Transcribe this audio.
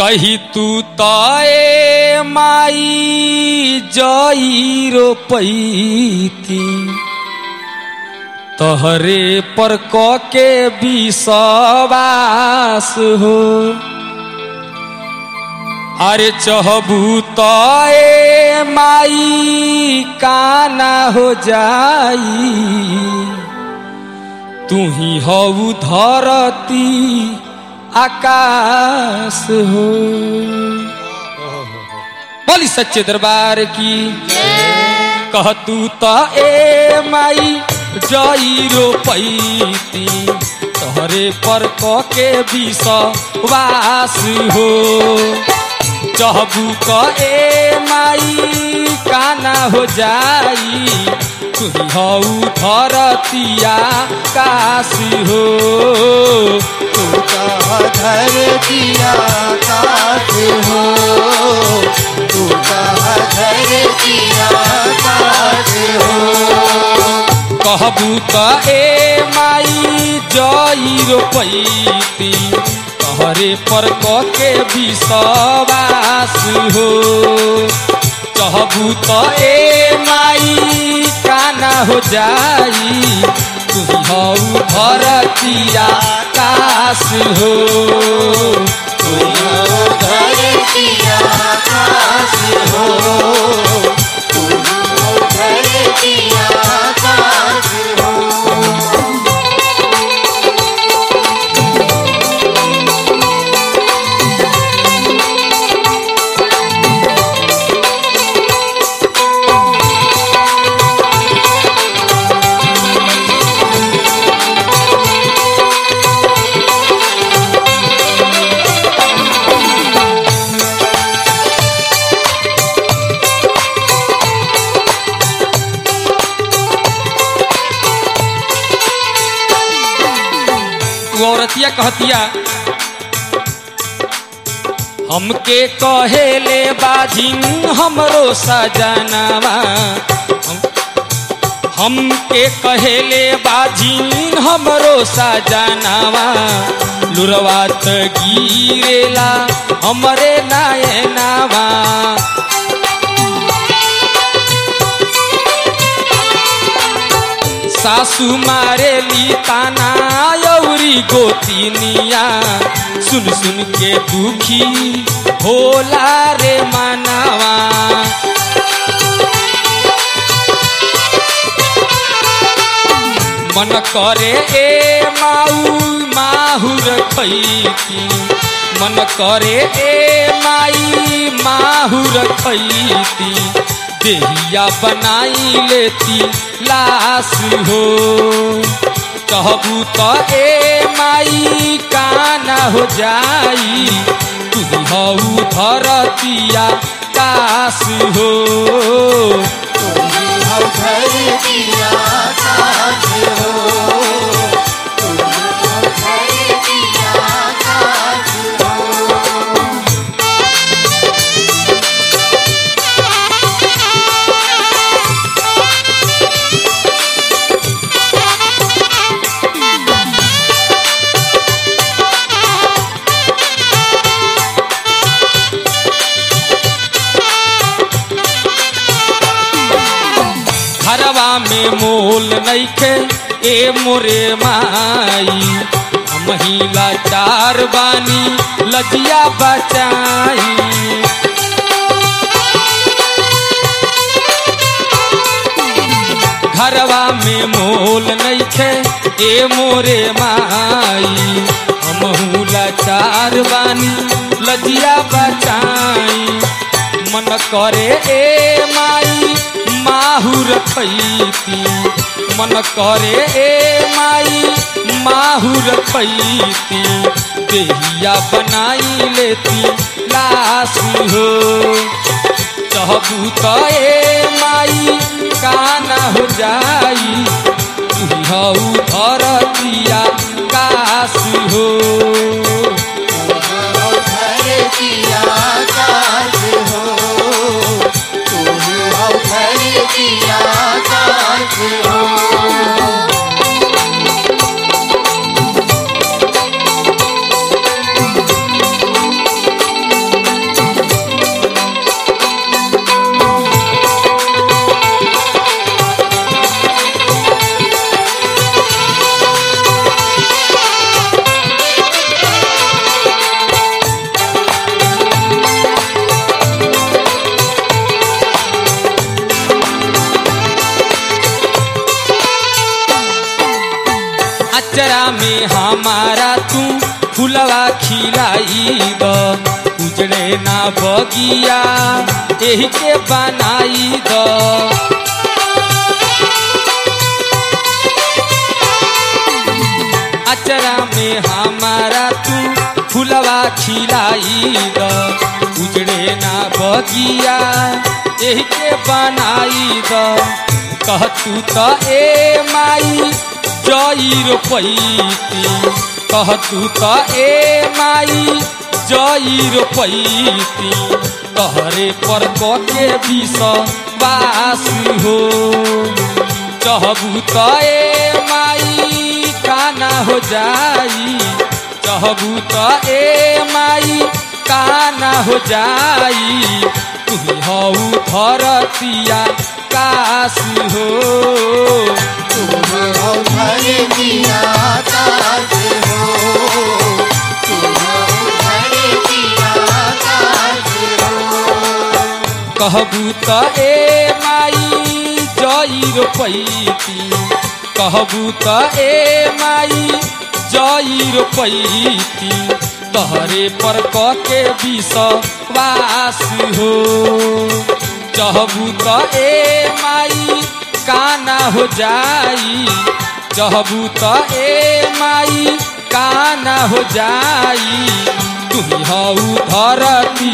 कही तू तए माई जई रोपैती। तहरे पर क के विश्वास हो। अरे चहबू तए माई काना हो जाई। तू ही हऊ धरती आकाश हो। बोली सच्चे दरबार की। कह तू तो ए माई, जई रोपैती तोहरे पर क के विश्वास हो। चहबू क ए माई, काना हो जाई। तू हऊ धरतिया काशी हो। कहा धरतिया काश हो। तू कहा धरतिया काश हो। कहबू त ए माई जई रोपैती तहरे पर क के विश्वास हो। कहबू तो ए माई, काना हो जाई। तुम हऊ भरतिया काश हो। तुम धरतिया काश हो। तुम औरतिया कहतिया। हमके कहेले बाजिन हमरो सजनवा। हम- हमके कहेले बाजिन हमरो सजनवा। लुरवा त गिरेला हमरे नायनावा। सासू मारेली ताना यौरी गोतिनिया, सुन सुन के दुखी होला रे मानवा। मन करे ए माऊ माहुर खैती। मन करे ए माई माहुर खैती। देहिया बनाई लेती, लाश हो। कहबू तो ए माई काना हो जाई। तू हऊ धरतिया में मोल नैखे ए मोरे माई महिला चार बानी, लजिया बचाई। घरवा में मोल नैखे ए मोरे माई हमहूला चार बानी, लजिया बचाई। मन करे, ए माई माहुर खैती मन करे ए माई माहुर खैती देहिया बनाई लेती लाश हो। चहबू तो ए माई, काना हो जाई। हऊ हमारा तू फुलवा खिलाई द उजड़े ना बगिया एही के बनाई द अचरा में हमारा तू फुलवा खिलाई द उजड़े ना बगिया एही के बनाई द कह तू त ए माई जई कह तू त ए माई जई रोपैती तहरे पर के विष बास हो। चहबू त ए माई, काना हो जाई। चहबू त ए माई, काना हो जाई। तुही हऊ धरतिया काश हो। तुम हो। हो। कहबू त ए माई जई रोपैती। कहबू त ए माई जई रोपैती। तहरे पर के विश्वास हो। चहबू तो ए माई, काना हो जाई। चहबू तो ए माई, काना हो जाई। तुही हऊ धरती